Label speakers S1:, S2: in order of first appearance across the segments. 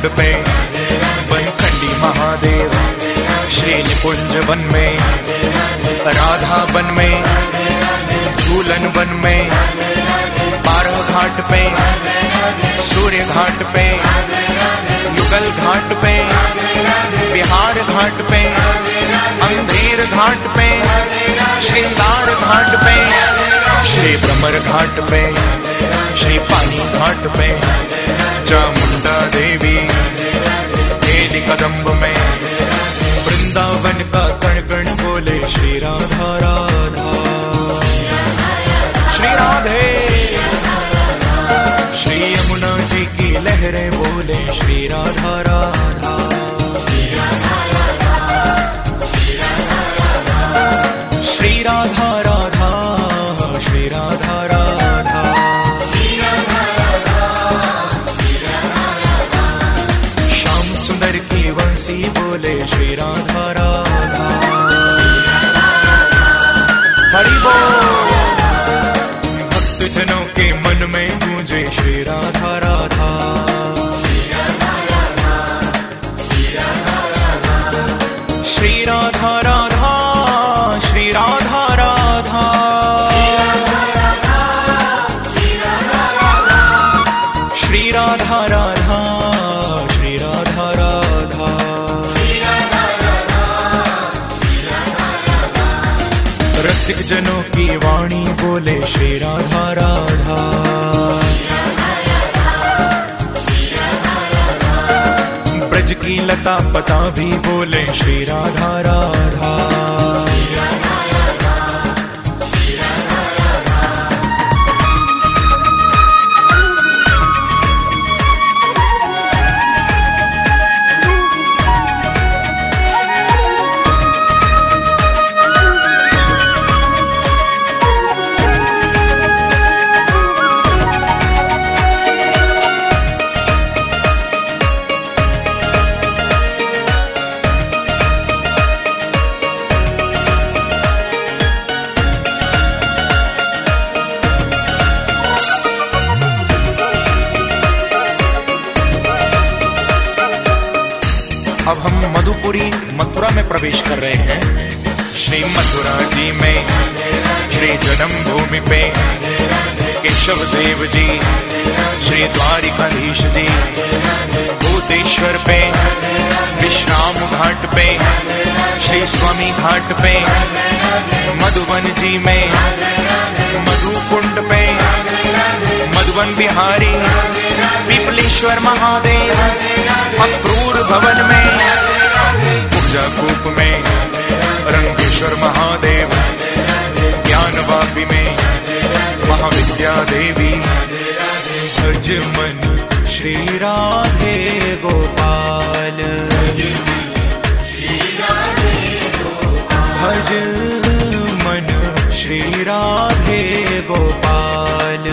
S1: कुंड पे। बनखंडी महादेव श्री निकुंज वन में, राधा वन में झूलन वन में बारह घाट पे, सूर्य घाट पे युगल घाट पे, बिहार घाट पे, अंधेर घाट पे, श्रृंगार घाट पे, श्री भ्रमर घाट पे, श्री पानी घाट पे, चामुंडा देवी तेली कदम्ब में वृंदावन का कण कण बोले श्री राधा राधा श्री राधे श्री यमुना जी की लहरें बोले श्री राधा राधा श्री राधा राधा राधा, श्री राधा राधा। रसिक जनों की वाणी बोले श्री राधा राधा। ब्रज की लता पता भी बोले श्री राधा राधा। मधुपुरी, मथुरा में प्रवेश कर रहे हैं। श्री मथुरा जी में, श्री जन्म भूमि पे। केशव देव जी, श्री द्वारिकाधीश जी। भूतेश्वर पे, विश्राम घाट पे, श्री स्वामी घाट पे। मधुबन जी में, मधुकुंड पे। मधुबन बिहारी, पिपलेश्वर महादेव, अक्रूर भवन में। पूजा कूप में, रंगेश्वर महादेव ज्ञान वापी में, महाविद्या देवी भज मन श्री राधे गोपाल। भज मन श्री राधे गोपाल।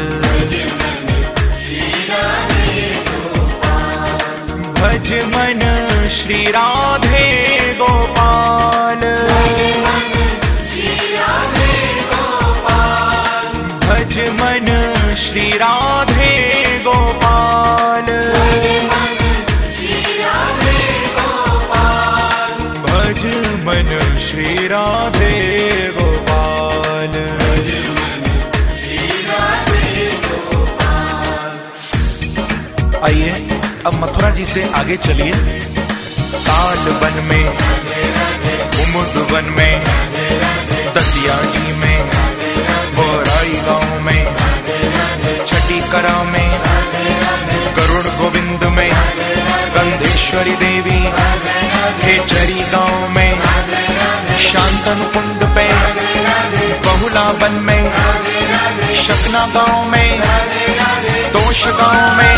S1: भज मन श्री राधे राधे आइए, अब मथुरा जी से आगे चलिए। काल वन में उमुद वन में दतिया जी में। शांतन कुंड पे बहुला वन में, शकना गाँव में, दोष गाँव में,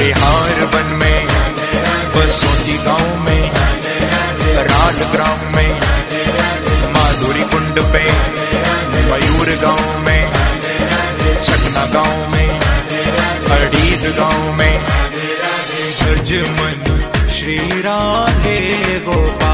S1: बिहार वन में बसोती गाँव में राल ग्राम में, माधुरी कुंड पे, मयूर गाँव में छटना गाँव में, अडीद गाँव में भज मन श्री राधे गोपाल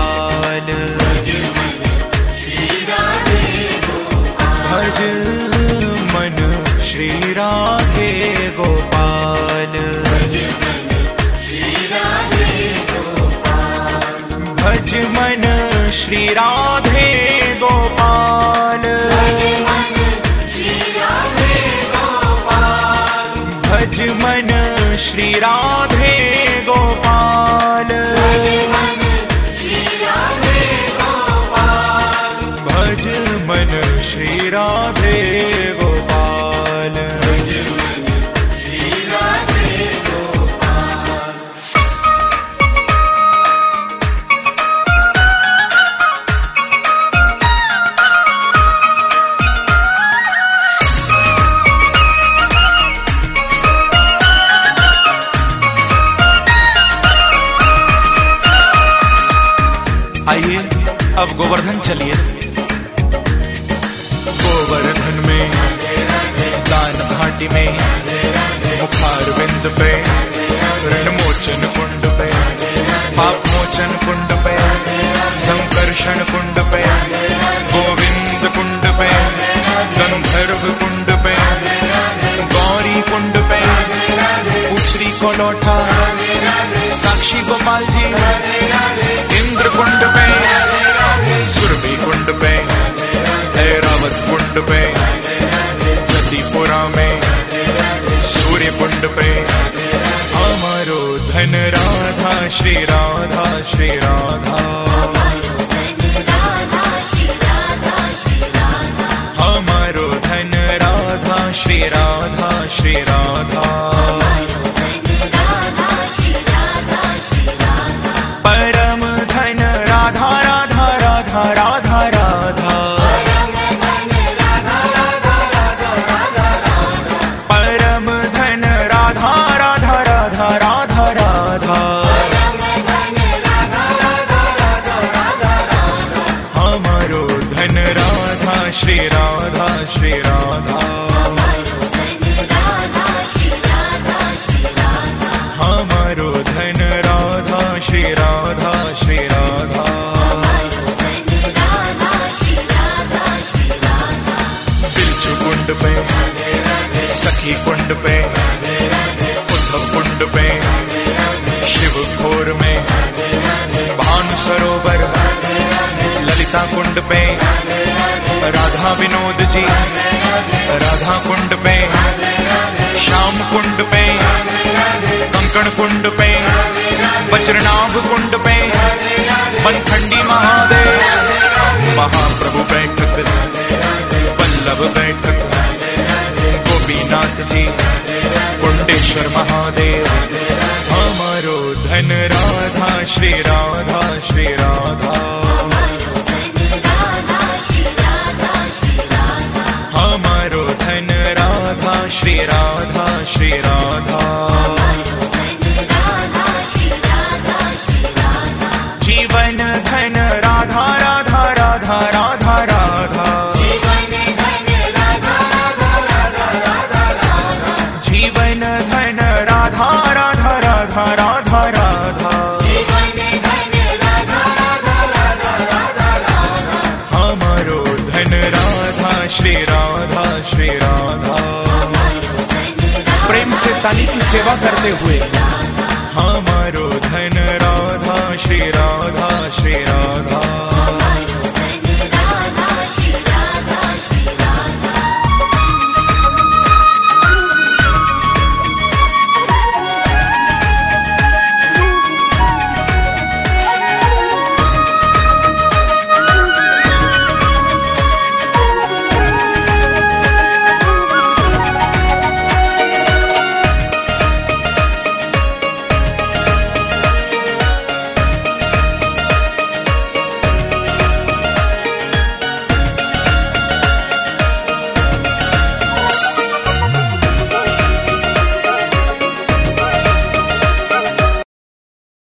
S1: भज मन श्री राधे गोपाल। भज मन श्री राधे गोपाल। भज मन श्री राधे गोपाल अब गोवर्धन चलिए। गोवर्धन में दान भाटी में, मुखार बिंद पे ऋण मोचन कुंड पे पाप मोचन कुंड पे, संकर्षण कुंड पे, गोविंद कुंड पे, गंधर्व कुंड पे, गौरी कुंड पे उछरी को लौटा साक्षी गोपाल जी कुंड पे। हमारो धन राधा श्री राधा श्री राधा हमारो राधा श्री राधा श्री राधा बिरजू कुंड पे सखी कुंड कुंड पे शिव में भान सरोवर ललिता कुंड पे राधा विनोद जी, राधा कुंड पे, श्याम कुंड पे कंकण कुंड पे वज्रनाभ कुंड पे, बनखंडी महादेव, महाप्रभु बैठक, पल्लव बैठक, गोपीनाथ जी, कुंडेश्वर महादेव हमारो धन राधा श्री राधा श्री राधा श्री राधा। प्रेम से ताली की सेवा करते हुए। हमारो धन राधा, श्री राधा श्री राधा।